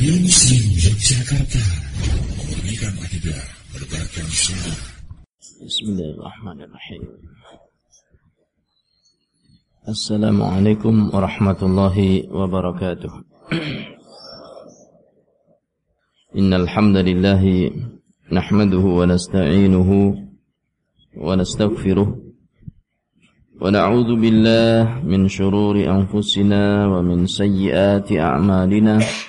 Radio Muslim Yogyakarta Memurnikan akidah Berbarkan sunnah Bismillahirrahmanirrahim Assalamualaikum warahmatullahi wabarakatuh Innal hamdalillah nahmaduhu wa nasta'inuhu wa nastaghfiruh ونعوذ بالله من شرور أنفسنا ومن سيئات أعمالنا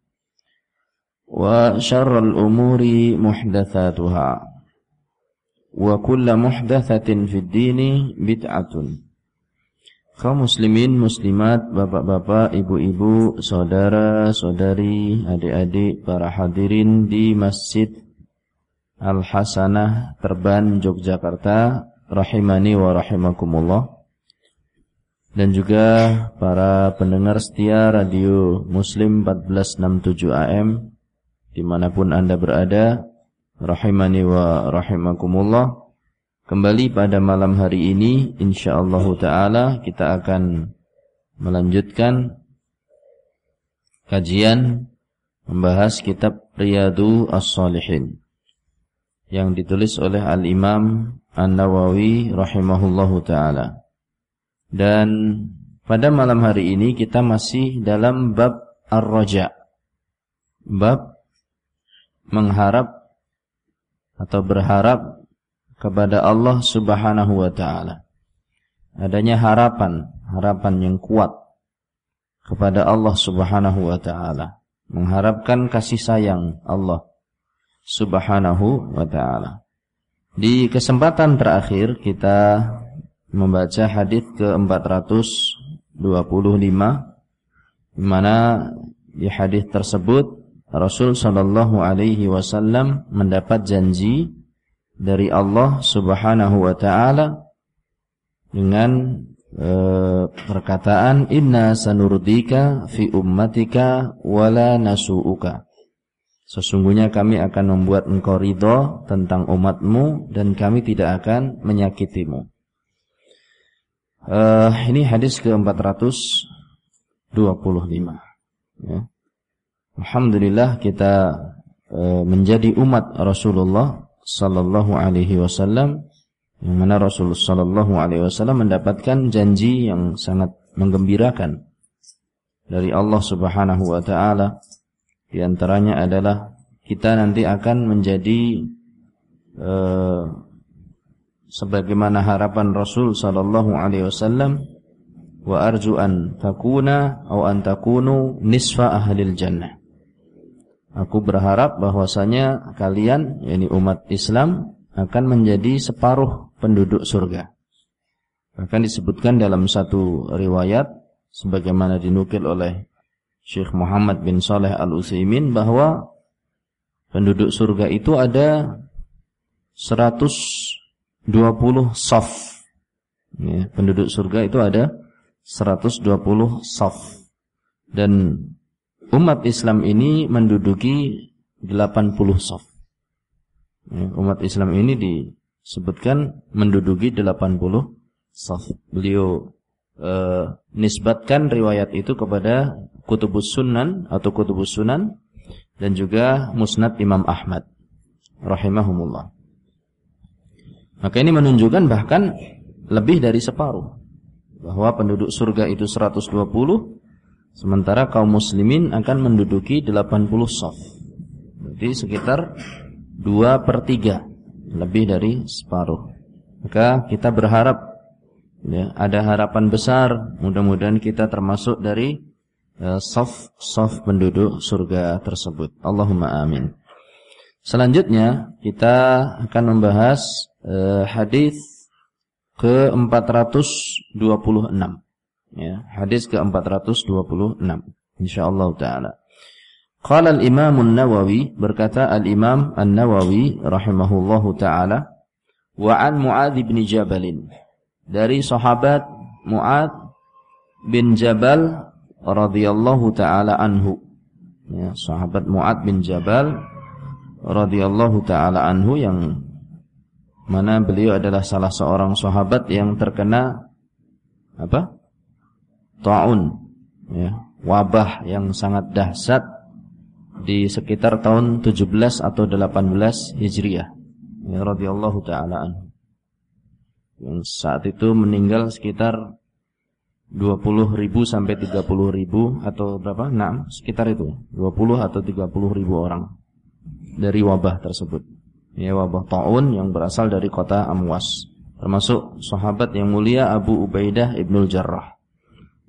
وشر الأمور محدثاتها وكل محدثة في الدين بدعة kaum muslimin, muslimat, bapak-bapak, ibu-ibu, saudara, saudari, adik-adik, para hadirin di Masjid Al-Hasanah Terban Yogyakarta rahimani wa rahimakumullah dan juga para pendengar setia radio Muslim 1467 AM di mana pun anda berada rahimani wa rahimakumullah kembali pada malam hari ini insyaallah taala kita akan melanjutkan kajian membahas kitab Riyadu As-Salihin yang ditulis oleh Al-Imam An-Nawawi rahimahullahu taala. Dan pada malam hari ini kita masih dalam bab Ar-Raja. Bab mengharap atau berharap kepada Allah Subhanahu wa taala. Adanya harapan, harapan yang kuat kepada Allah Subhanahu wa taala, mengharapkan kasih sayang Allah Subhanahu wa taala. Di kesempatan terakhir kita membaca hadis ke-425 di mana di hadis tersebut Rasul sallallahu alaihi wasallam mendapat janji dari Allah Subhanahu wa taala dengan e, perkataan inna sanurdika fi ummatika wala nasuuka Sesungguhnya kami akan membuat engkau ridho tentang umatmu dan kami tidak akan menyakitimu. Uh, ini hadis ke-425. Ya. Alhamdulillah kita uh, menjadi umat Rasulullah sallallahu alaihi wasallam yang mana Rasulullah sallallahu alaihi wasallam mendapatkan janji yang sangat menggembirakan dari Allah Subhanahu wa taala di antaranya adalah kita nanti akan menjadi uh, sebagaimana harapan Rasul sallallahu alaihi wasallam wa arju an takuna atau an takunu nisfa ahlil jannah. Aku berharap bahwasanya kalian yakni umat Islam akan menjadi separuh penduduk surga. Bahkan disebutkan dalam satu riwayat sebagaimana dinukil oleh Syekh Muhammad bin Saleh Al-Utsaimin bahwa penduduk surga itu ada 120 saf. Ya, penduduk surga itu ada 120 saf. Dan umat Islam ini menduduki 80 saf. Ya, umat Islam ini disebutkan menduduki 80 saf. Beliau uh, nisbatkan riwayat itu kepada Kutubus Sunan atau Kutubus Sunan dan juga Musnad Imam Ahmad rahimahumullah. Maka ini menunjukkan bahkan lebih dari separuh bahwa penduduk surga itu 120 sementara kaum muslimin akan menduduki 80 saf. Berarti sekitar dua per tiga, lebih dari separuh. Maka kita berharap ya, ada harapan besar, mudah-mudahan kita termasuk dari soft soft penduduk surga tersebut. Allahumma amin. Selanjutnya kita akan membahas uh, hadis ke-426 ya, hadis ke-426 insyaallah taala. Qala al-Imam An-Nawawi berkata al-Imam An-Nawawi rahimahullahu taala wa an Muadz bin Jabal dari sahabat Muadz bin Jabal radhiyallahu taala anhu ya sahabat Muadz bin Jabal radhiyallahu taala anhu yang mana beliau adalah salah seorang sahabat yang terkena apa? Taun ya, wabah yang sangat dahsyat di sekitar tahun 17 atau 18 Hijriah. Ya radhiyallahu taala. Yang saat itu meninggal sekitar 20 ribu sampai 30 ribu atau berapa? Nah, sekitar itu 20 atau 30 ribu orang dari wabah tersebut. Ya wabah taun yang berasal dari kota Amwas, termasuk sahabat yang mulia Abu Ubaidah ibnul Jarrah.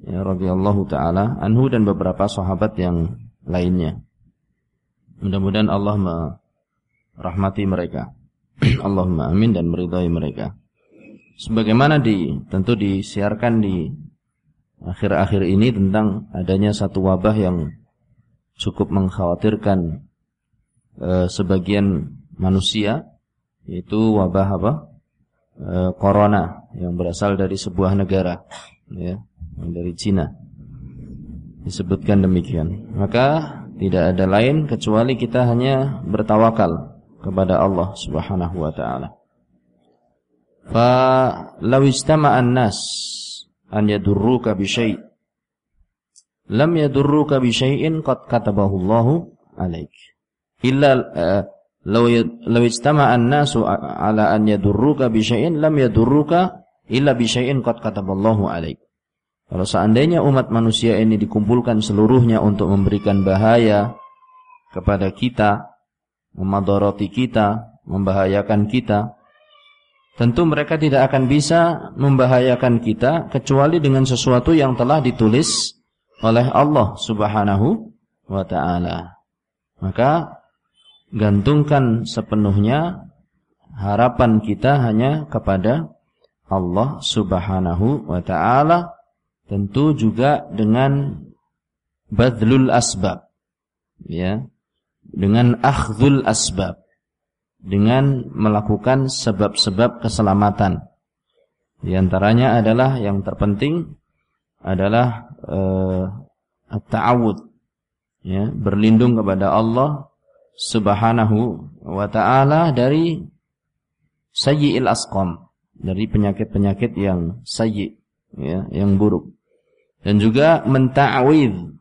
Ya radhiyallahu taala anhu dan beberapa sahabat yang lainnya. Mudah-mudahan Allah merahmati mereka. Allahumma amin dan meridai mereka. Sebagaimana di tentu disiarkan di akhir-akhir ini tentang adanya satu wabah yang cukup mengkhawatirkan e, sebagian manusia yaitu wabah apa? E, corona yang berasal dari sebuah negara ya, dari Cina. Disebutkan demikian. Maka tidak ada lain kecuali kita hanya bertawakal kepada Allah Subhanahu wa taala. Fa law istama'an nas an yadurruka bi syai' lam yadurruka bi syai'in qad katabahu Allah 'alaik. Illa uh, law law istama'an nasu ala an yadurruka bi syai'in lam yadurruka illa bi syai'in qad kataballahu 'alaik. Kalau seandainya umat manusia ini dikumpulkan seluruhnya untuk memberikan bahaya kepada kita, memadoroti kita, membahayakan kita, tentu mereka tidak akan bisa membahayakan kita kecuali dengan sesuatu yang telah ditulis oleh Allah Subhanahu wa taala. Maka gantungkan sepenuhnya harapan kita hanya kepada Allah Subhanahu wa taala tentu juga dengan badlul asbab. Ya. Dengan akhdhul asbab. Dengan melakukan sebab-sebab keselamatan. Di antaranya adalah yang terpenting adalah uh, at-ta'awud. Ya. Berlindung kepada Allah Subhanahu wa taala dari sayyi'il asqam. Dari penyakit-penyakit yang sayyi ya yang buruk dan juga menta'awid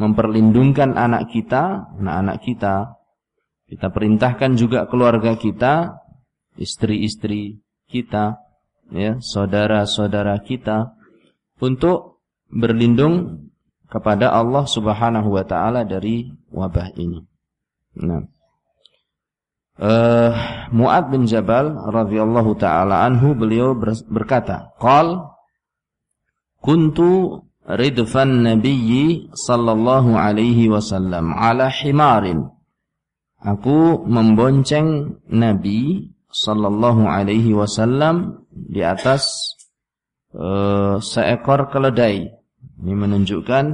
memperlindungkan anak kita, anak-anak kita. Kita perintahkan juga keluarga kita, istri-istri kita, ya, saudara-saudara kita untuk berlindung kepada Allah Subhanahu wa taala dari wabah ini. Nah, uh, Muad bin Jabal radhiyallahu taala anhu beliau berkata, "Qal kuntu ridfan nabiyyi sallallahu alaihi wasallam ala himarin. Aku membonceng Nabi sallallahu alaihi wasallam di atas uh, seekor keledai. Ini menunjukkan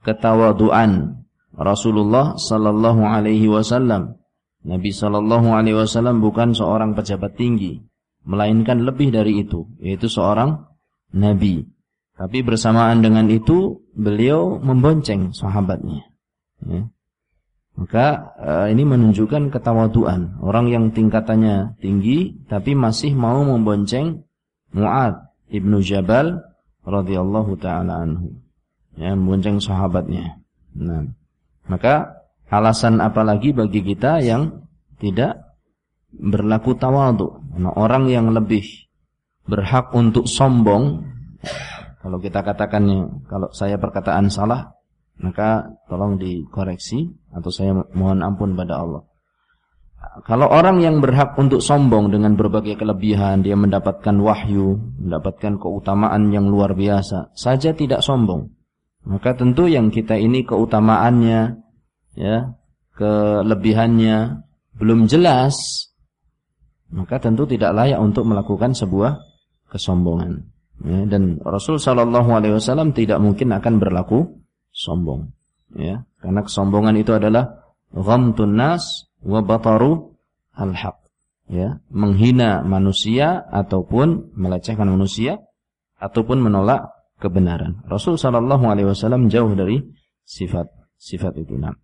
ketawaduan Rasulullah sallallahu alaihi wasallam. Nabi sallallahu alaihi wasallam bukan seorang pejabat tinggi, melainkan lebih dari itu, yaitu seorang nabi. Tapi bersamaan dengan itu beliau membonceng sahabatnya. Ya. Maka uh, ini menunjukkan ketawaduan orang yang tingkatannya tinggi tapi masih mau membonceng Muad ibnu Jabal radhiyallahu taala anhu. Ya, membonceng sahabatnya. Nah, maka alasan apalagi bagi kita yang tidak berlaku tawadu. Nah, orang yang lebih berhak untuk sombong kalau kita katakan kalau saya perkataan salah, Maka tolong dikoreksi atau saya mohon ampun pada Allah. Kalau orang yang berhak untuk sombong dengan berbagai kelebihan, dia mendapatkan wahyu, mendapatkan keutamaan yang luar biasa, saja tidak sombong. Maka tentu yang kita ini keutamaannya, ya, kelebihannya belum jelas, maka tentu tidak layak untuk melakukan sebuah kesombongan. Ya, dan Rasul Shallallahu Alaihi Wasallam tidak mungkin akan berlaku sombong, ya, karena kesombongan itu adalah ghamtun nas wa bataru al-haq. Ya menghina manusia ataupun melecehkan manusia ataupun menolak kebenaran. Rasul sallallahu alaihi wasallam jauh dari sifat sifat itu nah.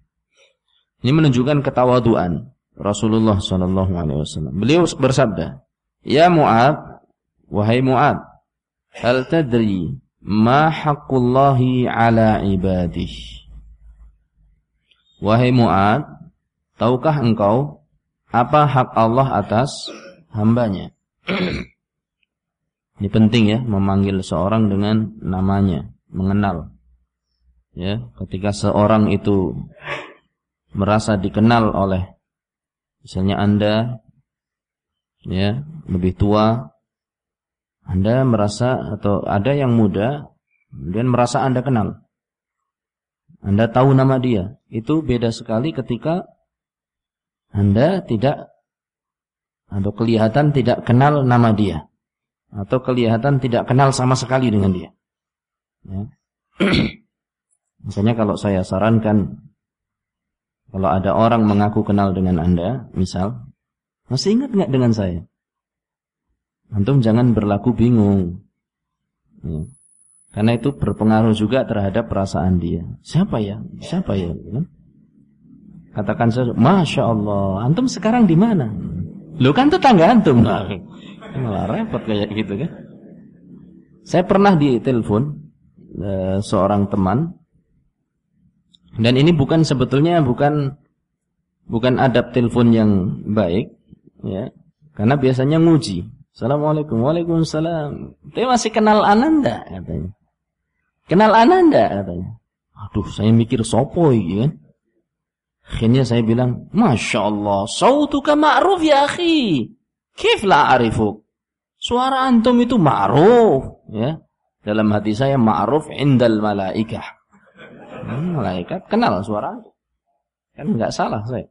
Ini menunjukkan ketawaduan Rasulullah sallallahu alaihi wasallam. Beliau bersabda ya Muad wahai Muad hal tadri ma haqqullahi ala ibadih wahai Muad Tahukah engkau apa hak Allah atas hambanya? Ini penting ya, memanggil seorang dengan namanya, mengenal. Ya, ketika seorang itu merasa dikenal oleh misalnya Anda ya, lebih tua, Anda merasa atau ada yang muda kemudian merasa Anda kenal. Anda tahu nama dia. Itu beda sekali ketika anda tidak atau kelihatan tidak kenal nama dia atau kelihatan tidak kenal sama sekali dengan dia. Ya. Misalnya kalau saya sarankan kalau ada orang mengaku kenal dengan Anda, misal, masih ingat nggak dengan saya? Antum jangan berlaku bingung. Ya. Karena itu berpengaruh juga terhadap perasaan dia. Siapa ya? Siapa ya? Katakan saja, Masya Allah, antum sekarang di mana? Lu kan tetangga antum. Nah, malah repot kayak gitu kan. Saya pernah ditelepon uh, seorang teman dan ini bukan sebetulnya bukan bukan adab telepon yang baik ya. Karena biasanya nguji. Assalamualaikum, waalaikumsalam. Dia masih kenal Ananda katanya. Kenal Ananda katanya. Aduh, saya mikir sopo kan. Akhirnya saya bilang, Masya Allah, sautuka ma'ruf ya akhi. Kif la arifuk? Suara antum itu ma'ruf. Ya. Dalam hati saya ma'ruf indal malaikah. Hmm, malaikat kenal suara antum. Kan nggak salah saya.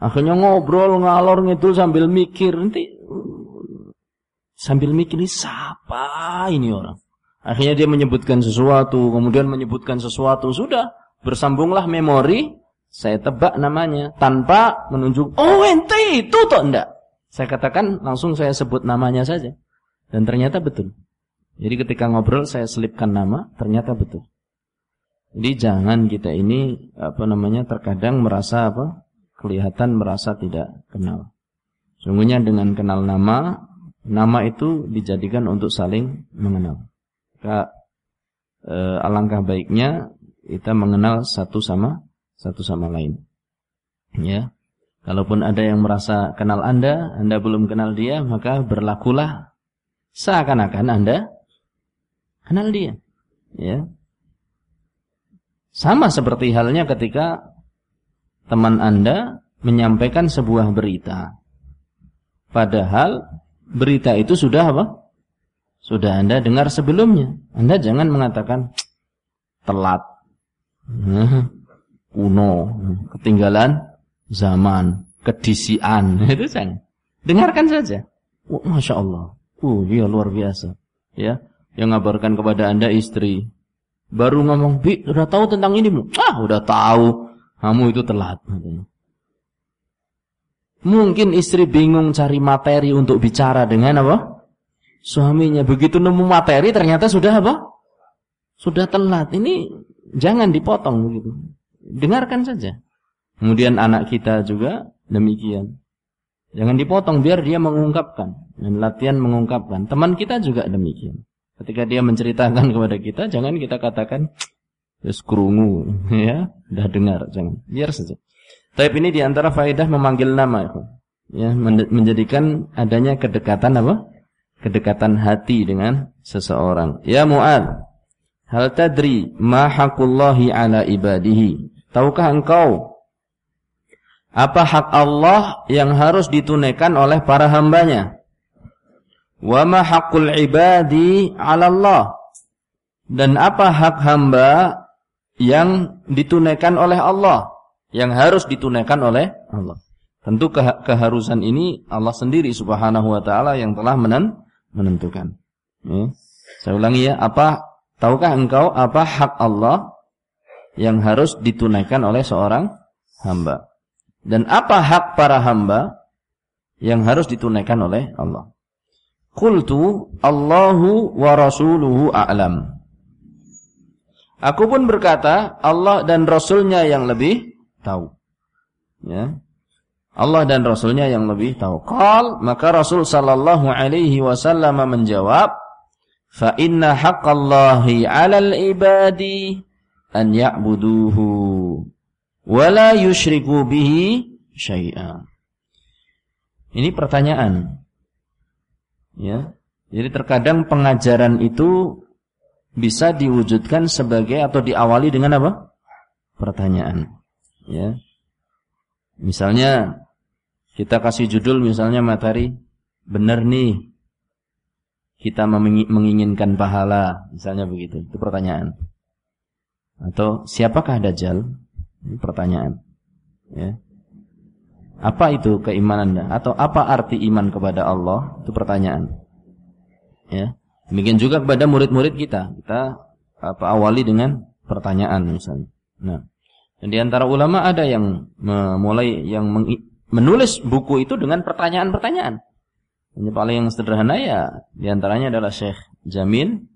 Akhirnya ngobrol ngalor ngidul sambil mikir nanti sambil mikir ini siapa ini orang. Akhirnya dia menyebutkan sesuatu, kemudian menyebutkan sesuatu, sudah bersambunglah memori saya tebak namanya tanpa menunjuk, oh ente itu toh enggak. Saya katakan langsung saya sebut namanya saja. Dan ternyata betul. Jadi ketika ngobrol saya selipkan nama, ternyata betul. Jadi jangan kita ini apa namanya terkadang merasa apa? kelihatan merasa tidak kenal. Sungguhnya dengan kenal nama, nama itu dijadikan untuk saling mengenal. Maka eh, alangkah baiknya kita mengenal satu sama satu sama lain. Ya. Kalaupun ada yang merasa kenal Anda, Anda belum kenal dia, maka berlakulah seakan-akan Anda kenal dia. Ya. Sama seperti halnya ketika teman Anda menyampaikan sebuah berita. Padahal berita itu sudah apa? Sudah Anda dengar sebelumnya. Anda jangan mengatakan telat. Kuno, ketinggalan zaman, kedisian. Itu jangan. Dengarkan saja. Oh, Masya Allah. Uh, dia luar biasa. Ya, yang ngabarkan kepada anda istri. Baru ngomong, Bi, udah tahu tentang ini? Ah, udah tahu. Kamu itu telat. Mungkin istri bingung cari materi untuk bicara dengan apa? Suaminya. Begitu nemu materi ternyata sudah apa? Sudah telat. Ini jangan dipotong begitu. Dengarkan saja. Kemudian anak kita juga demikian. Jangan dipotong biar dia mengungkapkan dan latihan mengungkapkan. Teman kita juga demikian. Ketika dia menceritakan kepada kita, jangan kita katakan kerungu, ya, udah dengar, jangan. Biar saja. Tapi ini di antara faedah memanggil nama, ya, menjadikan adanya kedekatan apa? Kedekatan hati dengan seseorang. Ya Muad, Hal tadri ma haqqullahi ala ibadihi? Tahukah engkau apa hak Allah yang harus ditunaikan oleh para hambanya? Wa ma haqqul ibadi 'ala Allah? Dan apa hak hamba yang ditunaikan oleh Allah? Yang harus ditunaikan oleh Allah. Tentu keharusan ini Allah sendiri subhanahu wa ta'ala yang telah menentukan. Ya. Saya ulangi ya, apa tahukah engkau apa hak Allah yang harus ditunaikan oleh seorang hamba? Dan apa hak para hamba yang harus ditunaikan oleh Allah? Qultu Allahu wa rasuluhu a'lam. Aku pun berkata Allah dan Rasulnya yang lebih tahu. Ya. Allah dan Rasulnya yang lebih tahu. Qal maka Rasul sallallahu alaihi wasallam menjawab, "Fa inna haqqallahi 'alal ibadi an ya'buduhu wa la bihi syai'a." Ini pertanyaan. Ya. Jadi terkadang pengajaran itu bisa diwujudkan sebagai atau diawali dengan apa? Pertanyaan. Ya. Misalnya kita kasih judul misalnya materi benar nih kita menginginkan pahala, misalnya begitu. Itu pertanyaan. Atau siapakah dajjal? Ini pertanyaan. Ya. Apa itu keimanan atau apa arti iman kepada Allah? Itu pertanyaan. Ya. Demikian juga kepada murid-murid kita. Kita apa awali dengan pertanyaan misalnya. Nah, di antara ulama ada yang memulai yang menulis buku itu dengan pertanyaan-pertanyaan. Yang paling yang sederhana ya di antaranya adalah Syekh Jamil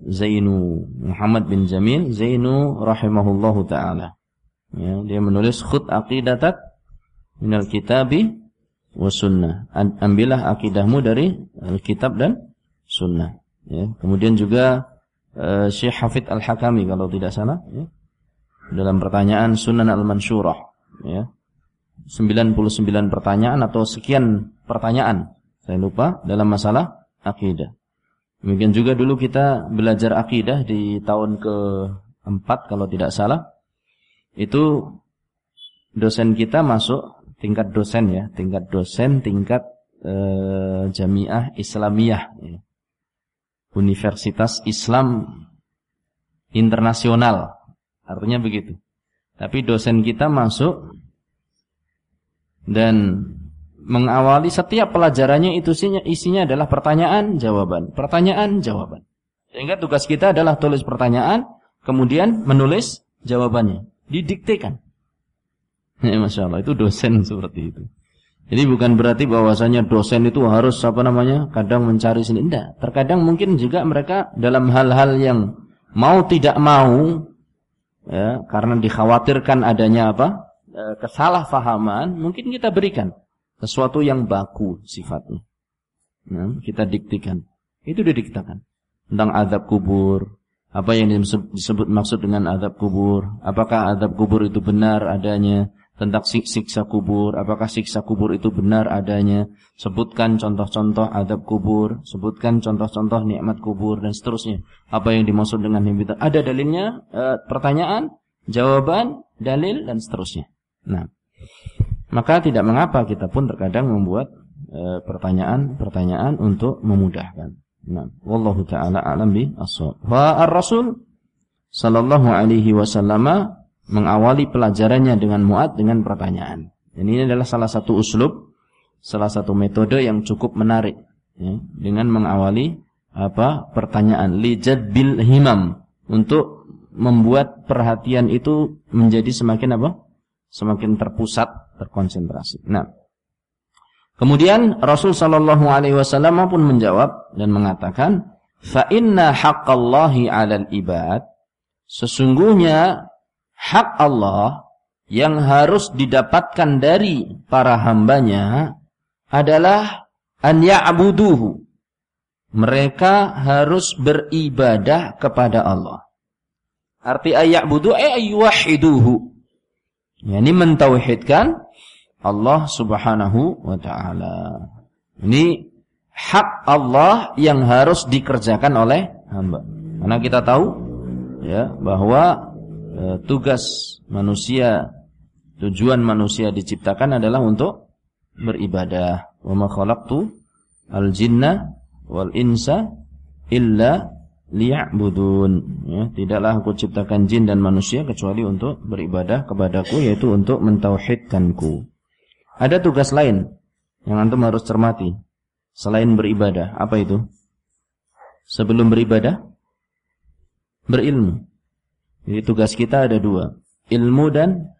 Zainu Muhammad bin Jamil Zainu rahimahullahu taala. Ya, dia menulis khut aqidatat minal kitabi wa sunnah. Ambillah akidahmu dari Alkitab dan sunnah. Ya, kemudian juga uh, Syekh Hafid Al-Hakami kalau tidak salah ya, dalam pertanyaan Sunan Al-Mansyurah ya. 99 pertanyaan atau sekian pertanyaan saya lupa dalam masalah akidah. Demikian juga dulu kita belajar akidah di tahun ke-4 kalau tidak salah. Itu dosen kita masuk tingkat dosen ya, tingkat dosen, tingkat eh, jamiah Islamiyah ya. Universitas Islam Internasional. Artinya begitu. Tapi dosen kita masuk dan mengawali setiap pelajarannya itu isinya, isinya adalah pertanyaan jawaban, pertanyaan jawaban. Sehingga tugas kita adalah tulis pertanyaan, kemudian menulis jawabannya, didiktekan. Ya, Masya Allah, itu dosen seperti itu. Jadi bukan berarti bahwasanya dosen itu harus apa namanya kadang mencari sini. Tidak. Terkadang mungkin juga mereka dalam hal-hal yang mau tidak mau, ya, karena dikhawatirkan adanya apa e, kesalahpahaman, mungkin kita berikan sesuatu yang baku sifatnya. Nah, kita diktikan. Itu didiktakan. Tentang adab kubur, apa yang disebut maksud dengan adab kubur, apakah adab kubur itu benar adanya, tentang siksa kubur, apakah siksa kubur itu benar adanya, sebutkan contoh-contoh adab kubur, sebutkan contoh-contoh nikmat kubur dan seterusnya. Apa yang dimaksud dengan himpitan? Ada dalilnya, e, pertanyaan, jawaban, dalil dan seterusnya. Nah, maka tidak mengapa kita pun terkadang membuat e, pertanyaan-pertanyaan untuk memudahkan. Nah, wallahu taala alam bi as Wa ar-rasul sallallahu alaihi wasallam mengawali pelajarannya dengan muat dengan pertanyaan. Dan ini adalah salah satu uslub, salah satu metode yang cukup menarik ya, dengan mengawali apa pertanyaan lijad bil himam untuk membuat perhatian itu menjadi semakin apa? Semakin terpusat, terkonsentrasi. Nah, kemudian Rasul Shallallahu Alaihi Wasallam pun menjawab dan mengatakan, fa inna haqqallahi 'alal ibad sesungguhnya hak Allah yang harus didapatkan dari para hambanya adalah an ya'buduhu. Mereka harus beribadah kepada Allah. Arti ayat budu ay. Yani mentauhidkan Allah Subhanahu wa taala. Ini hak Allah yang harus dikerjakan oleh hamba. Karena kita tahu ya bahwa e, tugas manusia tujuan manusia diciptakan adalah untuk beribadah. Wa ma khalaqtu al-jinna wal insa illa liya'budun ya, tidaklah aku ciptakan jin dan manusia kecuali untuk beribadah kepadaku yaitu untuk mentauhidkanku. Ada tugas lain yang antum harus cermati selain beribadah. Apa itu? Sebelum beribadah berilmu. Jadi tugas kita ada dua, ilmu dan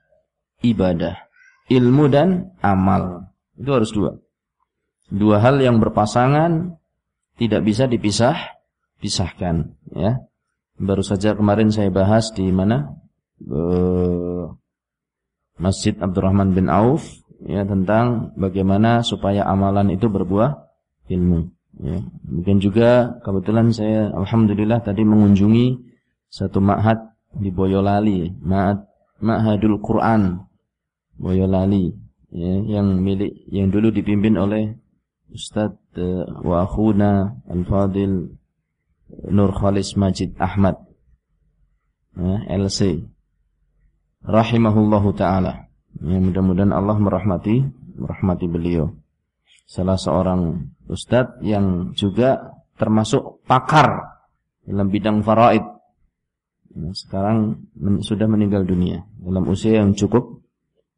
ibadah. Ilmu dan amal. Itu harus dua. Dua hal yang berpasangan tidak bisa dipisah, pisahkan, ya. Baru saja kemarin saya bahas di mana? Uh, Masjid Abdurrahman bin Auf ya tentang bagaimana supaya amalan itu berbuah ilmu ya. Mungkin juga kebetulan saya alhamdulillah tadi mengunjungi satu ma'had di Boyolali, Ma'had Ma'hadul Quran Boyolali ya, yang milik yang dulu dipimpin oleh Ustadz uh, wa Al-Fadil Nur Khalis Majid Ahmad ya, LC rahimahullahu taala. Ya, mudah-mudahan Allah merahmati merahmati beliau. Salah seorang ustadz yang juga termasuk pakar dalam bidang faraid. Ya, sekarang men sudah meninggal dunia dalam usia yang cukup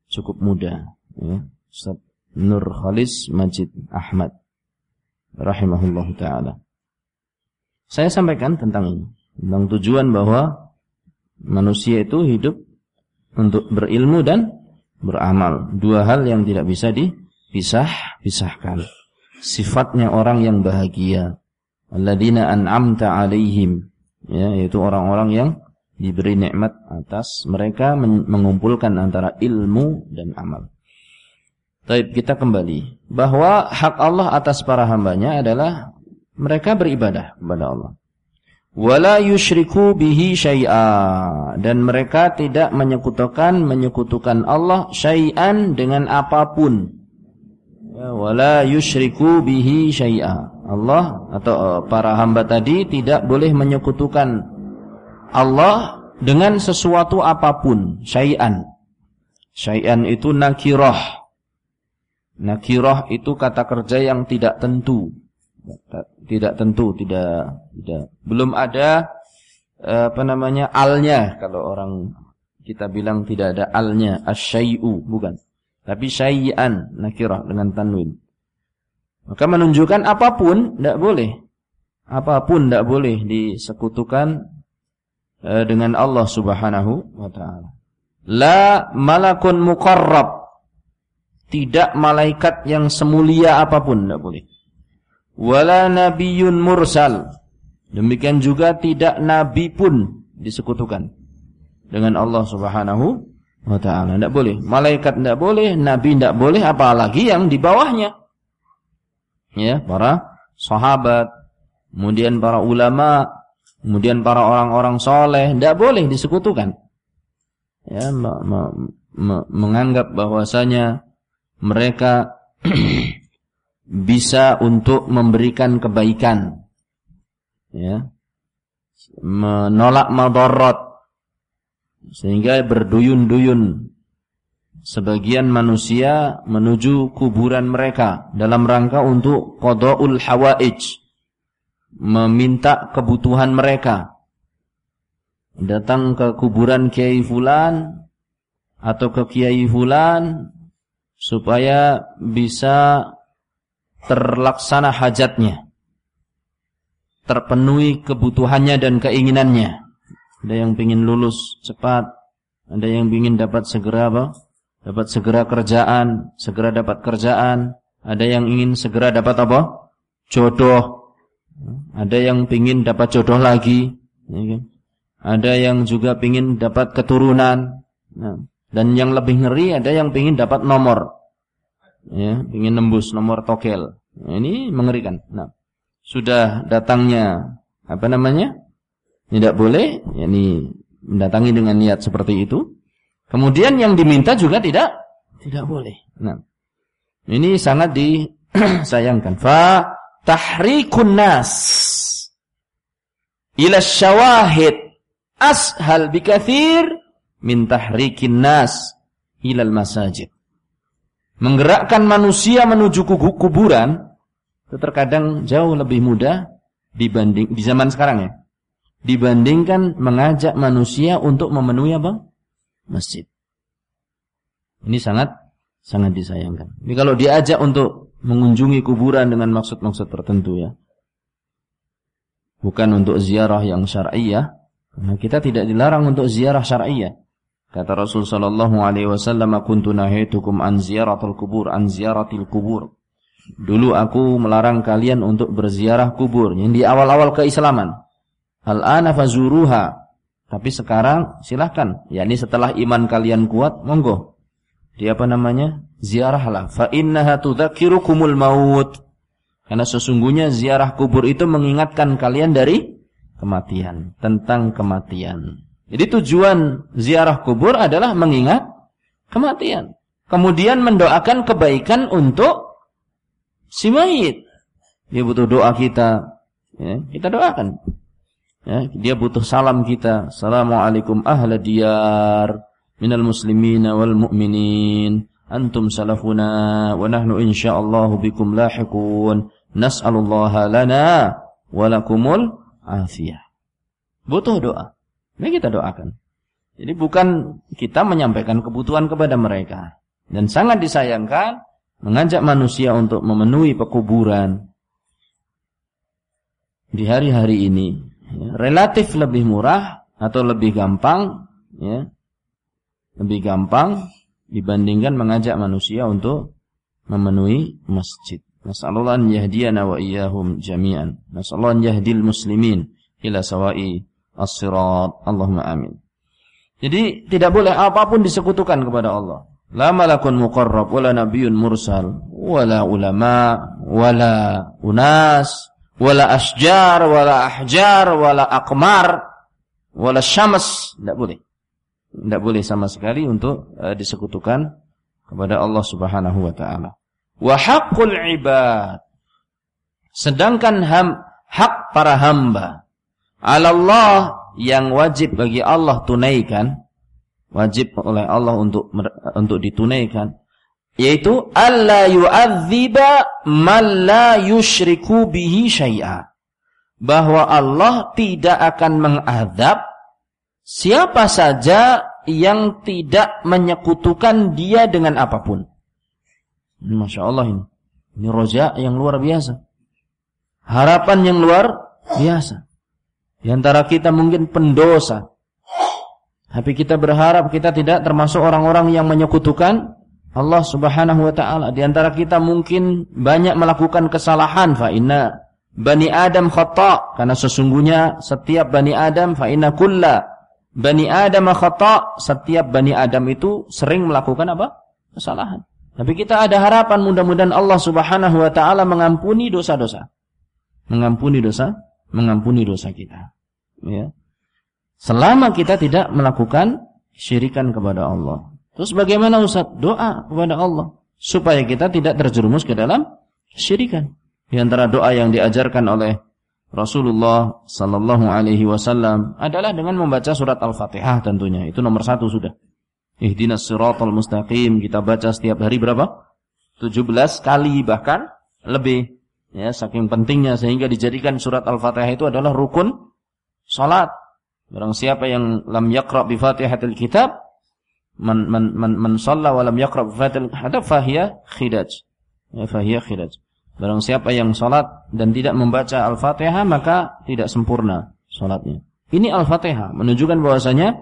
cukup muda ya. Ustaz Nur Khalis Majid Ahmad rahimahullah taala. Saya sampaikan tentang ini, tentang tujuan bahwa manusia itu hidup untuk berilmu dan beramal. Dua hal yang tidak bisa dipisah-pisahkan. Sifatnya orang yang bahagia. Alladzina an'amta alaihim. Ya, yaitu orang-orang yang diberi nikmat atas mereka mengumpulkan antara ilmu dan amal. Baik, kita kembali bahwa hak Allah atas para hambanya adalah mereka beribadah kepada Allah. Wala yushriku bihi syai'a dan mereka tidak menyekutukan menyekutukan Allah syai'an dengan apa pun. Ya, wala yushriku bihi syai'a. Allah atau uh, para hamba tadi tidak boleh menyekutukan Allah dengan sesuatu apa pun, syai'an. Syai'an itu nakirah. Nakirah itu kata kerja yang tidak tentu. Tidak tentu, tidak tidak belum ada apa namanya alnya kalau orang kita bilang tidak ada alnya, asyai'u, bukan. Tapi syai'an nakirah dengan tanwin. Maka menunjukkan apa pun tidak boleh. Apa pun tidak boleh disekutukan Eh, dengan Allah Subhanahu wa taala. La malakun muqarrab. Tidak malaikat yang semulia apa pun tidak boleh. Wala nabiyyun mursal. Demikian juga tidak nabi pun disekutukan dengan Allah Subhanahu wa taala. Tidak boleh. Malaikat tidak boleh, nabi tidak boleh, apalagi yang di bawahnya. Ya, para sahabat, kemudian para ulama, kemudian para orang-orang soleh, tidak boleh disekutukan. Ya, me me me menganggap bahwasanya mereka bisa untuk memberikan kebaikan, ya, menolak madarat, sehingga berduyun-duyun sebagian manusia menuju kuburan mereka dalam rangka untuk qadaul hawaij meminta kebutuhan mereka. Datang ke kuburan Kiai Fulan atau ke Kiai Fulan supaya bisa terlaksana hajatnya. Terpenuhi kebutuhannya dan keinginannya. Ada yang ingin lulus cepat, ada yang ingin dapat segera apa? Dapat segera kerjaan, segera dapat kerjaan, ada yang ingin segera dapat apa? Jodoh, ada yang pingin dapat jodoh lagi, ya kan? ada yang juga pingin dapat keturunan, nah, dan yang lebih ngeri ada yang pingin dapat nomor, ya, pingin nembus nomor tokel. Nah, ini mengerikan. Nah, sudah datangnya apa namanya? Tidak boleh, yakni mendatangi dengan niat seperti itu. Kemudian yang diminta juga tidak tidak boleh. Nah, ini sangat disayangkan. Fa tahrikun nas ila syawahid ashal bikathir min tahrikin nas ilal masajid. Menggerakkan manusia menuju kuburan itu terkadang jauh lebih mudah dibanding di zaman sekarang ya. Dibandingkan mengajak manusia untuk memenuhi apa? Masjid. Ini sangat sangat disayangkan. Ini kalau diajak untuk mengunjungi kuburan dengan maksud-maksud tertentu ya. Bukan untuk ziarah yang syar'iyah, karena kita tidak dilarang untuk ziarah syar'iyah. Kata Rasul sallallahu alaihi wasallam, "Kuntu nahaitukum an ziyaratil kubur, an ziyaratil kubur." Dulu aku melarang kalian untuk berziarah kubur yang di awal-awal keislaman. Al-ana fazuruha. Tapi sekarang silahkan, yakni setelah iman kalian kuat, monggo. Di apa namanya? Ziarahlah. Fa innaha tudzakirukumul maut. Karena sesungguhnya ziarah kubur itu mengingatkan kalian dari kematian, tentang kematian. Jadi tujuan ziarah kubur adalah mengingat kematian. Kemudian mendoakan kebaikan untuk si mayit. Dia butuh doa kita, ya, kita doakan. Ya, dia butuh salam kita. Assalamualaikum ahla diyar minal muslimina wal mu'minin. Antum salafuna wa nahnu insyaallah bikum lahiqun. Nas'alullaha lana wa lakumul afiyah. Butuh doa. Ini kita doakan. Jadi bukan kita menyampaikan kebutuhan kepada mereka. Dan sangat disayangkan mengajak manusia untuk memenuhi pekuburan di hari-hari ini ya, relatif lebih murah atau lebih gampang ya lebih gampang dibandingkan mengajak manusia untuk memenuhi masjid. Nasallallahu an yahdiyana wa iyyahum jami'an. Nasallallahu an yahdil muslimin ila sawa'i as-sirat. Allahumma amin. Jadi tidak boleh apa pun disekutukan kepada Allah. La malakun muqarrab wala nabiyyun mursal wala ulama wala unas wala asjar wala ahjar wala aqmar wala syams tidak boleh tidak boleh sama sekali untuk uh, disekutukan kepada Allah Subhanahu wa taala. Wa haqqul ibad. Sedangkan ham, hak para hamba Allah yang wajib bagi Allah tunaikan, wajib oleh Allah untuk untuk ditunaikan yaitu alla yu'adziba man la yusyriku bihi syai'a. Bahwa Allah tidak akan mengadab Siapa saja yang tidak menyekutukan dia dengan apa pun. Masya Allah ini. Ini roja yang luar biasa. Harapan yang luar biasa. Di antara kita mungkin pendosa. Tapi kita berharap kita tidak termasuk orang-orang yang menyekutukan Allah subhanahu wa ta'ala. Di antara kita mungkin banyak melakukan kesalahan. Fa inna bani Adam khata. Karena sesungguhnya setiap bani Adam fa inna kulla Bani Adam khata, setiap Bani Adam itu sering melakukan apa? Kesalahan. Tapi kita ada harapan mudah-mudahan Allah Subhanahu wa taala mengampuni dosa-dosa. Mengampuni dosa, mengampuni dosa kita. Ya. Selama kita tidak melakukan syirikan kepada Allah. Terus bagaimana Ustaz? Doa kepada Allah supaya kita tidak terjerumus ke dalam syirikan. Di antara doa yang diajarkan oleh Rasulullah sallallahu alaihi wasallam adalah dengan membaca surat Al-Fatihah tentunya. Itu nomor satu sudah. Ihdinas siratal mustaqim kita baca setiap hari berapa? 17 kali bahkan lebih. Ya, saking pentingnya sehingga dijadikan surat Al-Fatihah itu adalah rukun salat. Barang siapa yang lam yaqra bi Fatihatil Kitab man man man, man shalla wa lam yaqra bi Fatihatil Kitab fahiya khidaj. Ya, fahiya khidaj. Barang siapa yang sholat dan tidak membaca Al-Fatihah maka tidak sempurna sholatnya. Ini Al-Fatihah menunjukkan bahwasanya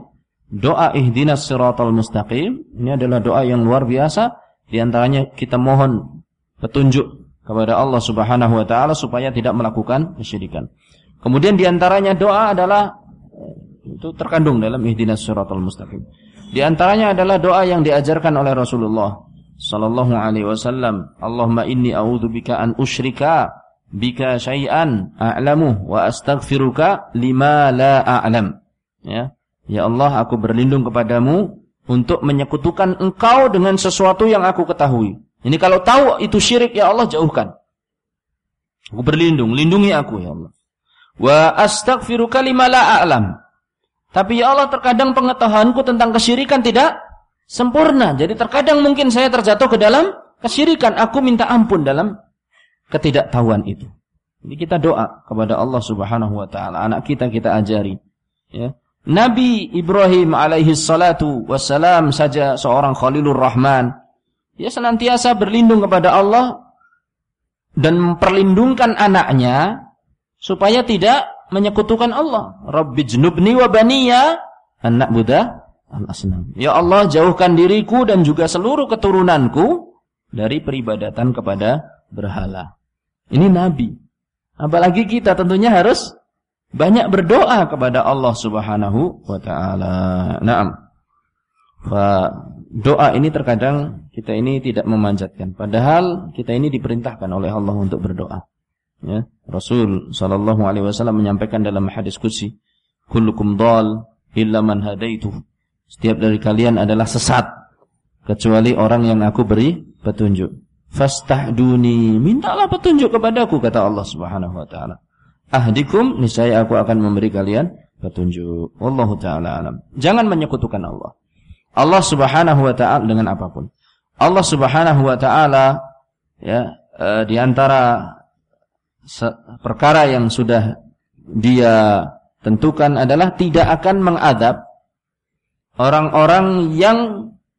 doa ihdinas siratal mustaqim ini adalah doa yang luar biasa. Di antaranya kita mohon petunjuk kepada Allah Subhanahu wa taala supaya tidak melakukan kesyirikan. Kemudian di antaranya doa adalah itu terkandung dalam ihdinas siratal mustaqim. Di antaranya adalah doa yang diajarkan oleh Rasulullah sallallahu alaihi wasallam, Allahumma inni a'udzubika an usyrika bika syai'an a'lamu wa astaghfiruka lima la a'lam. Ya. Ya Allah, aku berlindung kepadamu untuk menyekutukan engkau dengan sesuatu yang aku ketahui. Ini kalau tahu itu syirik ya Allah jauhkan. Aku berlindung, lindungi aku ya Allah. Wa astaghfiruka lima la a'lam. Tapi ya Allah terkadang pengetahuanku tentang kesyirikan tidak sempurna. Jadi terkadang mungkin saya terjatuh ke dalam kesyirikan. Aku minta ampun dalam ketidaktahuan itu. Jadi kita doa kepada Allah Subhanahu wa taala. Anak kita kita ajari, ya. Nabi Ibrahim alaihi salatu wassalam saja seorang Khalilur Rahman. Dia senantiasa berlindung kepada Allah dan memperlindungkan anaknya supaya tidak menyekutukan Allah. Rabbi jnubni wa baniya anak Buddha al-asnam. Ya Allah, jauhkan diriku dan juga seluruh keturunanku dari peribadatan kepada berhala. Ini nabi. Apalagi kita tentunya harus banyak berdoa kepada Allah Subhanahu wa taala. Naam. doa ini terkadang kita ini tidak memanjatkan padahal kita ini diperintahkan oleh Allah untuk berdoa. Ya, Rasul wasallam menyampaikan dalam hadis qudsi, "Kullukum dhal illa man hadaitu." Setiap dari kalian adalah sesat kecuali orang yang aku beri petunjuk. Fastahduni, mintalah petunjuk kepadaku kata Allah Subhanahu wa taala. Ahdikum niscaya aku akan memberi kalian petunjuk. Wallahu taala alam. Jangan menyekutukan Allah. Allah Subhanahu wa taala dengan apa pun. Allah Subhanahu wa taala ya e, di antara perkara yang sudah dia tentukan adalah tidak akan mengadab orang-orang yang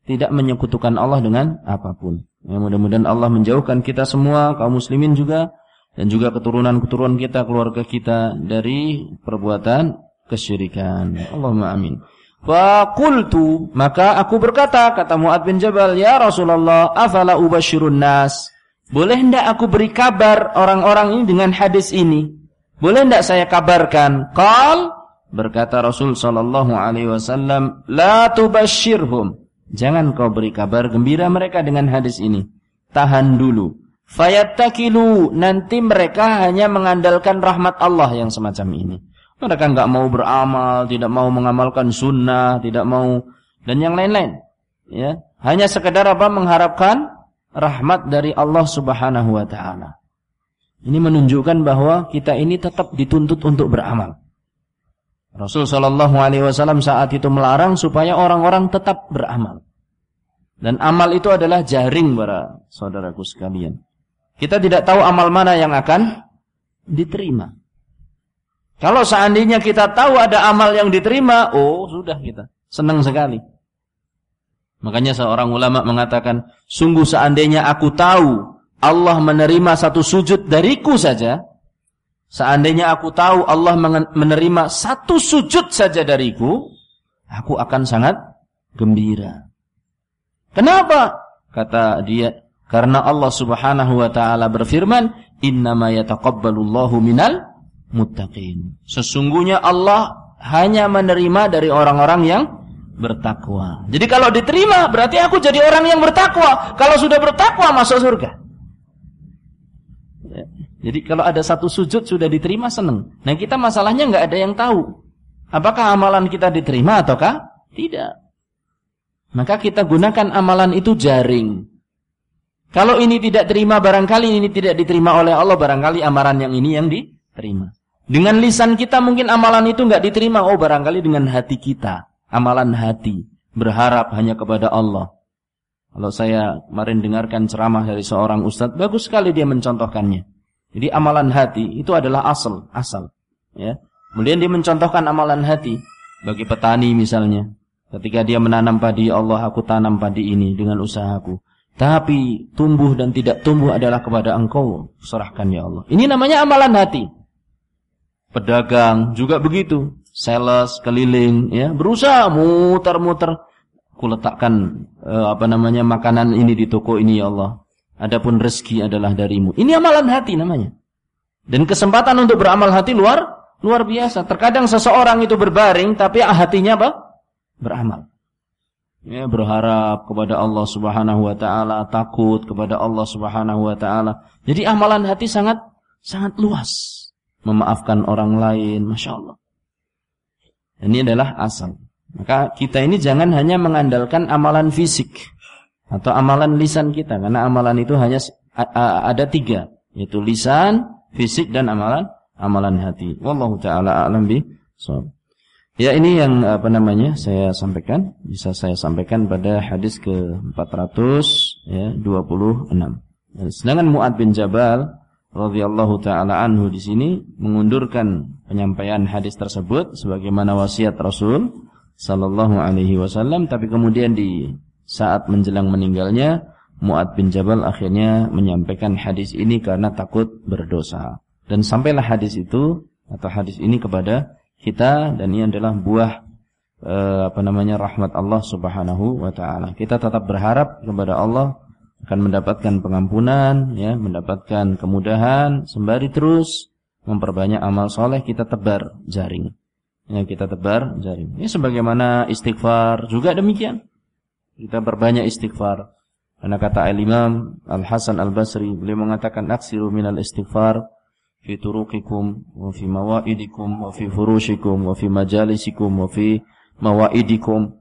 tidak menyekutukan Allah dengan apa pun. Ya, mudah-mudahan Allah menjauhkan kita semua kaum muslimin juga dan juga keturunan-keturunan kita, keluarga kita dari perbuatan kesyirikan. Allahumma amin. Fakultu maka aku berkata kata Muad bin Jabal ya Rasulullah afala ubashirun nas boleh ndak aku beri kabar orang-orang ini dengan hadis ini? Boleh ndak saya kabarkan? Qal berkata Rasul sallallahu alaihi wasallam, "La tubashshirhum." Jangan kau beri kabar gembira mereka dengan hadis ini. Tahan dulu. Fayattakilu nanti mereka hanya mengandalkan rahmat Allah yang semacam ini. Mereka enggak mau beramal, tidak mau mengamalkan sunnah, tidak mau dan yang lain-lain. Ya, hanya sekedar apa mengharapkan rahmat dari Allah Subhanahu wa taala. Ini menunjukkan bahwa kita ini tetap dituntut untuk beramal. Rasul sallallahu alaihi wasallam saat itu melarang supaya orang-orang tetap beramal. Dan amal itu adalah jaring para saudaraku sekalian. Kita tidak tahu amal mana yang akan diterima. Kalau seandainya kita tahu ada amal yang diterima, oh sudah kita senang sekali. Makanya seorang ulama mengatakan, sungguh seandainya aku tahu Allah menerima satu sujud dariku saja, seandainya aku tahu Allah menerima satu sujud saja dariku, aku akan sangat gembira. Kenapa? Kata dia, karena Allah Subhanahu wa taala berfirman, "Innama yataqabbalullahu minal muttaqin." Sesungguhnya Allah hanya menerima dari orang-orang yang bertakwa. Jadi kalau diterima berarti aku jadi orang yang bertakwa. Kalau sudah bertakwa masuk surga. Jadi kalau ada satu sujud sudah diterima senang. Nah kita masalahnya nggak ada yang tahu. Apakah amalan kita diterima ataukah tidak? Maka kita gunakan amalan itu jaring. Kalau ini tidak terima barangkali ini tidak diterima oleh Allah barangkali amalan yang ini yang diterima. Dengan lisan kita mungkin amalan itu nggak diterima. Oh barangkali dengan hati kita amalan hati, berharap hanya kepada Allah. Kalau saya kemarin dengarkan ceramah dari seorang ustadz, bagus sekali dia mencontohkannya. Jadi amalan hati itu adalah asal, asal. Ya. Kemudian dia mencontohkan amalan hati bagi petani misalnya. Ketika dia menanam padi, Allah aku tanam padi ini dengan usahaku. Tapi tumbuh dan tidak tumbuh adalah kepada engkau. Serahkan ya Allah. Ini namanya amalan hati. Pedagang juga begitu sales keliling ya berusaha muter-muter ku letakkan uh, apa namanya makanan ini di toko ini ya Allah adapun rezeki adalah darimu. Ini amalan hati namanya. Dan kesempatan untuk beramal hati luar luar biasa. Terkadang seseorang itu berbaring tapi hatinya apa? Beramal. Ya berharap kepada Allah Subhanahu wa taala takut kepada Allah Subhanahu wa taala. Jadi amalan hati sangat sangat luas. Memaafkan orang lain masya Allah. Ini adalah asal. Maka kita ini jangan hanya mengandalkan amalan fisik atau amalan lisan kita karena amalan itu hanya ada tiga yaitu lisan, fisik dan amalan amalan hati. Wallahu taala a'lam bi Ya ini yang apa namanya saya sampaikan bisa saya sampaikan pada hadis ke 426. Ya, sedangkan Muad bin Jabal radhiyallahu taala anhu di sini mengundurkan penyampaian hadis tersebut sebagaimana wasiat Rasul sallallahu alaihi wasallam tapi kemudian di saat menjelang meninggalnya Muad bin Jabal akhirnya menyampaikan hadis ini karena takut berdosa dan sampailah hadis itu atau hadis ini kepada kita dan ini adalah buah eh, apa namanya rahmat Allah Subhanahu wa taala. Kita tetap berharap kepada Allah akan mendapatkan pengampunan ya, mendapatkan kemudahan sembari terus memperbanyak amal soleh kita tebar jaring. Ya, kita tebar jaring. Ini sebagaimana istighfar juga demikian. Kita berbanyak istighfar. Karena kata Al-Imam Al-Hasan Al-Basri beliau mengatakan aksiru minal istighfar fi turuqikum wa fi mawaidikum wa fi furushikum wa fi majalisikum wa fi mawaidikum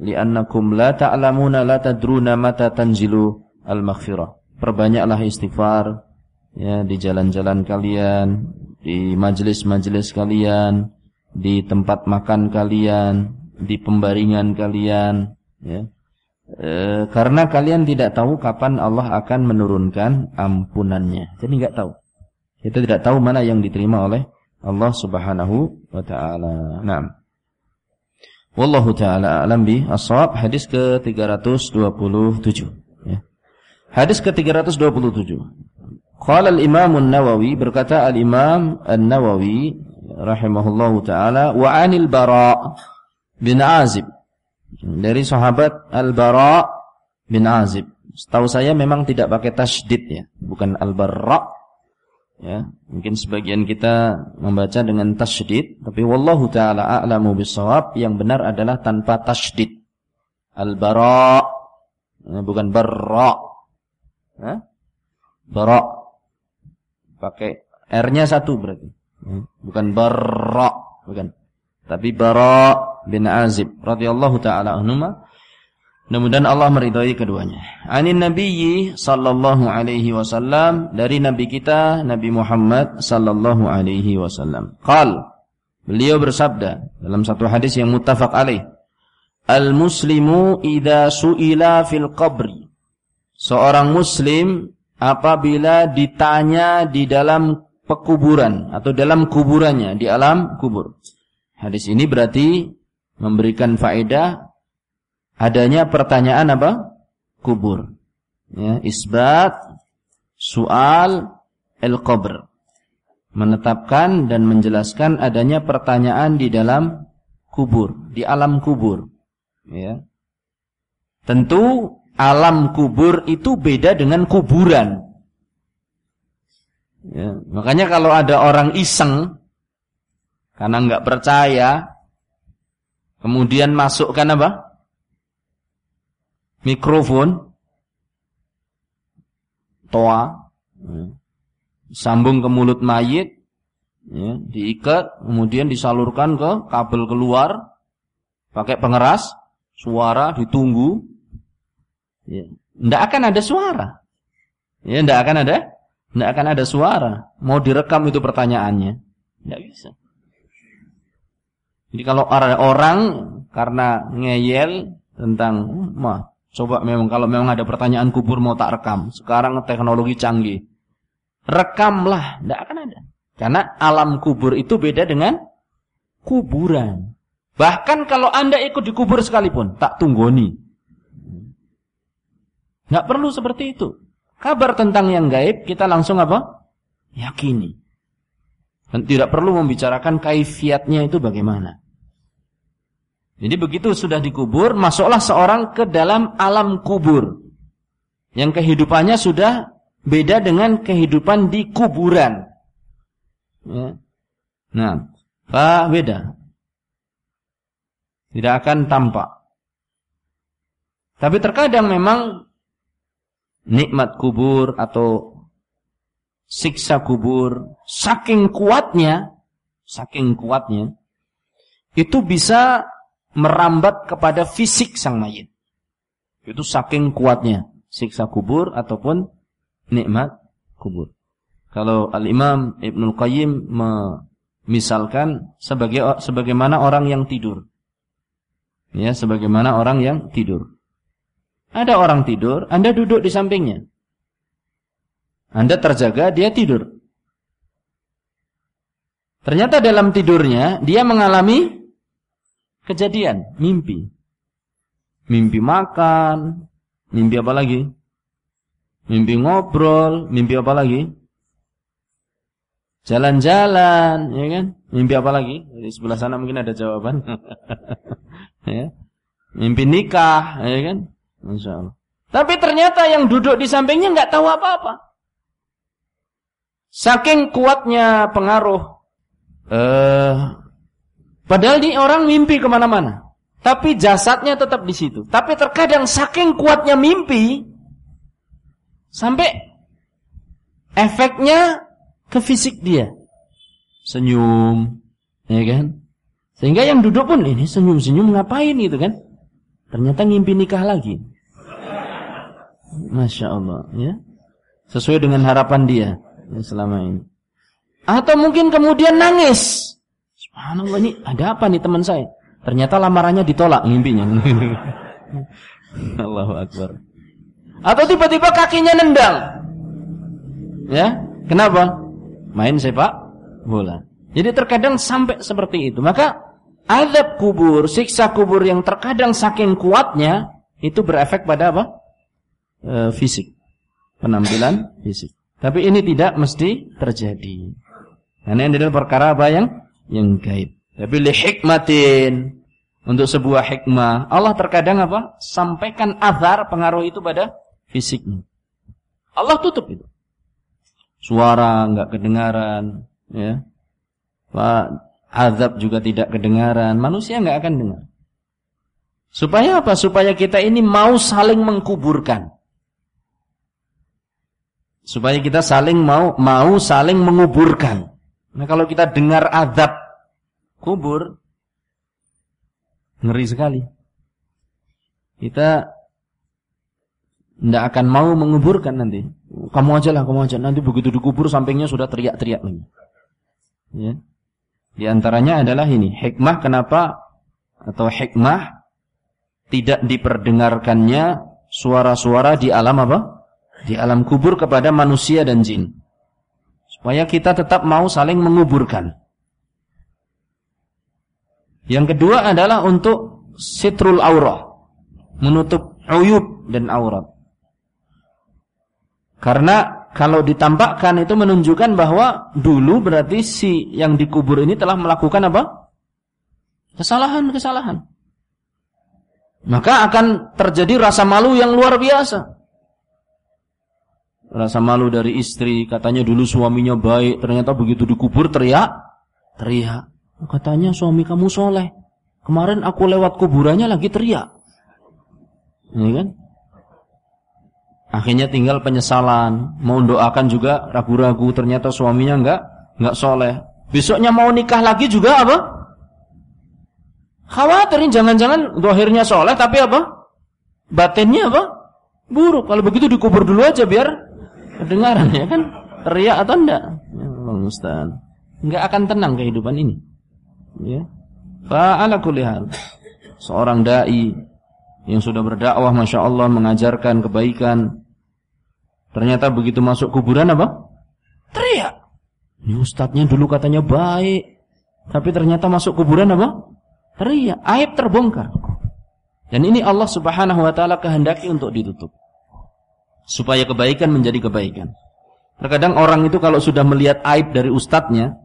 li'annakum la ta'lamuna la tadruna mata tanzilu al-maghfirah. Perbanyaklah istighfar ya di jalan-jalan kalian, di majelis-majelis kalian, di tempat makan kalian, di pembaringan kalian ya. E, karena kalian tidak tahu kapan Allah akan menurunkan ampunannya. Jadi enggak tahu. Kita tidak tahu mana yang diterima oleh Allah Subhanahu wa taala. Naam. Wallahu taala alam bi ashab hadis ke-327 ya. Hadis ke-327. Qala al-Imam An-Nawawi berkata al-Imam An-Nawawi rahimahullahu taala wa 'anil Bara bin Azib dari sahabat Al-Bara bin Azib. Setahu saya memang tidak pakai tasydid ya, bukan Al-Barra Ya, mungkin sebagian kita membaca dengan tasydid, tapi wallahu taala a'lamu bissawab, yang benar adalah tanpa tasydid. Al-bara ya, bukan barra. Ya? Bara. Pakai R-nya satu berarti. Ya, bukan barra, bukan. Tapi bara bin Azib radhiyallahu taala anhuma Mudah-mudahan Allah meridhai keduanya. Anin Nabiyyi sallallahu alaihi wasallam dari nabi kita Nabi Muhammad sallallahu alaihi wasallam. Qal Beliau bersabda dalam satu hadis yang muttafaq alaih. Al-muslimu idza su'ila fil qabri. Seorang muslim apabila ditanya di dalam pekuburan atau dalam kuburannya, di alam kubur. Hadis ini berarti memberikan faedah adanya pertanyaan apa? Kubur. Ya, isbat soal el-qabr. Menetapkan dan menjelaskan adanya pertanyaan di dalam kubur, di alam kubur. Ya. Tentu alam kubur itu beda dengan kuburan. Ya, makanya kalau ada orang iseng karena nggak percaya, kemudian masukkan apa? mikrofon. Toa. Ya, sambung ke mulut mayit. Ya, diikat kemudian disalurkan ke kabel keluar. Pakai pengeras. Suara ditunggu. Ya. Ndak akan ada suara. Ya ndak akan ada? Ndak akan ada suara. Mau direkam itu pertanyaannya? Ndak bisa jadi kalau ada orang karena ngeyel tentang mah Coba memang kalau memang ada pertanyaan kubur mau tak rekam. Sekarang teknologi canggih. Rekamlah, tidak akan ada. Karena alam kubur itu beda dengan kuburan. Bahkan kalau Anda ikut di kubur sekalipun, tak tunggoni. Nggak perlu seperti itu. Kabar tentang yang gaib kita langsung apa? Yakini. Dan tidak perlu membicarakan kaifiatnya itu bagaimana. Jadi begitu sudah dikubur, masuklah seorang ke dalam alam kubur. Yang kehidupannya sudah beda dengan kehidupan di kuburan. Ya. Nah, apa beda? Tidak akan tampak. Tapi terkadang memang nikmat kubur atau siksa kubur saking kuatnya, saking kuatnya itu bisa merambat kepada fisik sang mayit. Itu saking kuatnya siksa kubur ataupun nikmat kubur. Kalau Al-Imam Ibnul Qayyim Misalkan sebagai sebagaimana orang yang tidur. Ya, sebagaimana orang yang tidur. Ada orang tidur, Anda duduk di sampingnya. Anda terjaga, dia tidur. Ternyata dalam tidurnya dia mengalami kejadian, mimpi. Mimpi makan, mimpi apa lagi? Mimpi ngobrol, mimpi apa lagi? Jalan-jalan, ya kan? Mimpi apa lagi? Di sebelah sana mungkin ada jawaban. ya. Mimpi nikah, ya kan? Masya Allah. Tapi ternyata yang duduk di sampingnya nggak tahu apa-apa. Saking kuatnya pengaruh. Eh, padahal di orang mimpi ke mana-mana. Tapi jasadnya tetap di situ. Tapi terkadang saking kuatnya mimpi, sampai efeknya ke fisik dia. Senyum, ya kan? Sehingga yang duduk pun ini senyum-senyum ngapain gitu kan? Ternyata ngimpi nikah lagi. Masya Allah, ya. Sesuai dengan harapan dia selama ini. Atau mungkin kemudian nangis. Subhanallah ini ada apa nih teman saya? Ternyata lamarannya ditolak ngimpinya. Allahu Akbar. Atau tiba-tiba kakinya nendang. Ya, kenapa? main sepak bola. Jadi terkadang sampai seperti itu. Maka azab kubur, siksa kubur yang terkadang saking kuatnya itu berefek pada apa? E, fisik. Penampilan fisik. Tapi ini tidak mesti terjadi. Karena ini adalah perkara apa yang yang gaib. Tapi li hikmatin untuk sebuah hikmah. Allah terkadang apa? Sampaikan azar pengaruh itu pada fisiknya. Allah tutup itu suara nggak kedengaran, ya. Pak azab juga tidak kedengaran, manusia nggak akan dengar. Supaya apa? Supaya kita ini mau saling mengkuburkan. Supaya kita saling mau mau saling menguburkan. Nah, kalau kita dengar azab kubur ngeri sekali. Kita tidak akan mau menguburkan nanti. Kamu aja lah, kamu aja. Nanti begitu dikubur sampingnya sudah teriak-teriak lagi. Ya. Di antaranya adalah ini, hikmah kenapa atau hikmah tidak diperdengarkannya suara-suara di alam apa? Di alam kubur kepada manusia dan jin. Supaya kita tetap mau saling menguburkan. Yang kedua adalah untuk sitrul aurah. Menutup uyub dan aurat. Karena kalau ditampakkan itu menunjukkan bahwa dulu berarti si yang dikubur ini telah melakukan apa? Kesalahan-kesalahan. Maka akan terjadi rasa malu yang luar biasa. Rasa malu dari istri, katanya dulu suaminya baik, ternyata begitu dikubur teriak, teriak. Katanya suami kamu soleh. Kemarin aku lewat kuburannya lagi teriak. Ini kan? Akhirnya tinggal penyesalan, mau doakan juga ragu-ragu, ternyata suaminya enggak enggak soleh. Besoknya mau nikah lagi juga apa? Khawatirin jangan-jangan dohirnya soleh tapi apa? Batinnya apa? Buruk. Kalau begitu dikubur dulu aja biar kedengaran ya kan? Teriak atau enggak? Ya Allah. Enggak akan tenang kehidupan ini. Ya. Fa'ala kulli Seorang dai yang sudah berdakwah Masya Allah mengajarkan kebaikan Ternyata begitu masuk kuburan apa? Teriak. Ini ustadznya dulu katanya baik. Tapi ternyata masuk kuburan apa? Teriak. Aib terbongkar. Dan ini Allah subhanahu wa ta'ala kehendaki untuk ditutup. Supaya kebaikan menjadi kebaikan. Terkadang orang itu kalau sudah melihat aib dari ustadznya,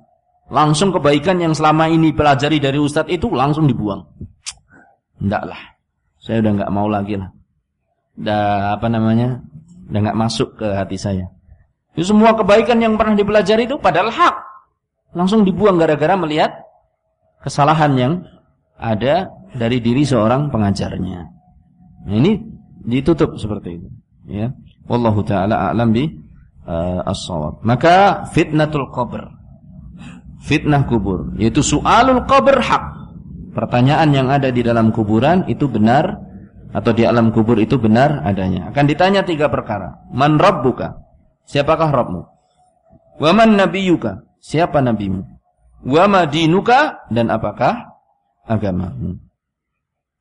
langsung kebaikan yang selama ini pelajari dari ustadz itu langsung dibuang. Tidak lah. Saya udah nggak mau lagi lah. Dah apa namanya? Udah nggak masuk ke hati saya. Itu semua kebaikan yang pernah dipelajari itu padahal hak. Langsung dibuang gara-gara melihat kesalahan yang ada dari diri seorang pengajarnya. Nah, ini ditutup seperti itu, ya. Wallahu taala a'lam bi uh, as-shawab. Maka fitnatul qabr. Fitnah kubur, yaitu soalul qabr hak. Pertanyaan yang ada di dalam kuburan itu benar atau di alam kubur itu benar adanya. Akan ditanya tiga perkara. Man rabbuka? Siapakah Rabbmu? Wa man nabiyuka? Siapa nabimu? Wa madinuka dan apakah agamamu?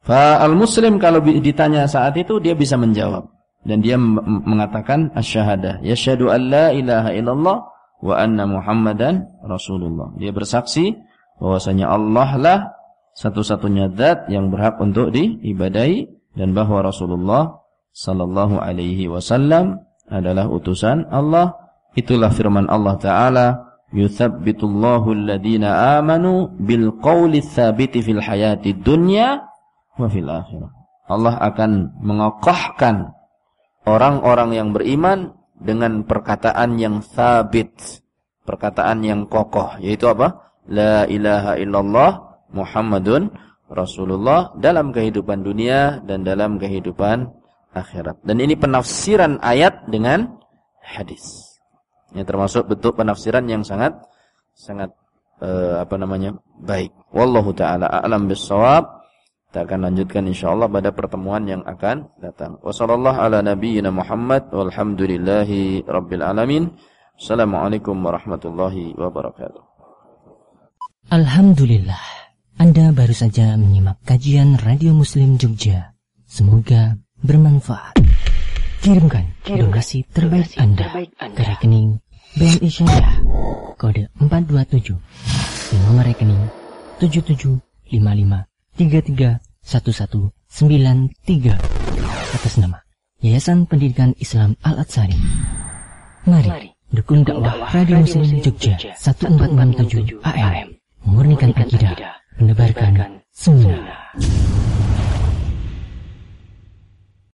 Fa al-muslim kalau ditanya saat itu dia bisa menjawab dan dia mengatakan asyhadah yasyhadu an la ilaha illallah wa anna muhammadan rasulullah. Dia bersaksi bahwasanya Allah lah satu-satunya zat yang berhak untuk diibadai dan bahwa Rasulullah sallallahu alaihi wasallam adalah utusan Allah. Itulah firman Allah taala yuthabbitullahu alladhina amanu bil qawli tsabiti fil hayati dunya wa fil akhirah. Allah akan mengokohkan orang-orang yang beriman dengan perkataan yang sabit, perkataan yang kokoh, yaitu apa? La ilaha illallah Muhammadun Rasulullah dalam kehidupan dunia dan dalam kehidupan akhirat. Dan ini penafsiran ayat dengan hadis. Ini termasuk bentuk penafsiran yang sangat sangat uh, apa namanya? baik. Wallahu taala a'lam bissawab. Kita akan lanjutkan insyaallah pada pertemuan yang akan datang. Wassallallahu ala nabiyyina Muhammad walhamdulillahi rabbil alamin. Assalamualaikum warahmatullahi wabarakatuh. Alhamdulillah. Anda baru saja menyimak kajian Radio Muslim Jogja. Semoga bermanfaat. Kirimkan donasi terbaik Anda ke rekening BNI Syariah kode 427 di nomor rekening 7755331193 atas nama Yayasan Pendidikan Islam Al-Atsari. Mari dukung dakwah Radio Muslim Jogja 1467 AM. Memurnikan akidah, menebarkan sunnah.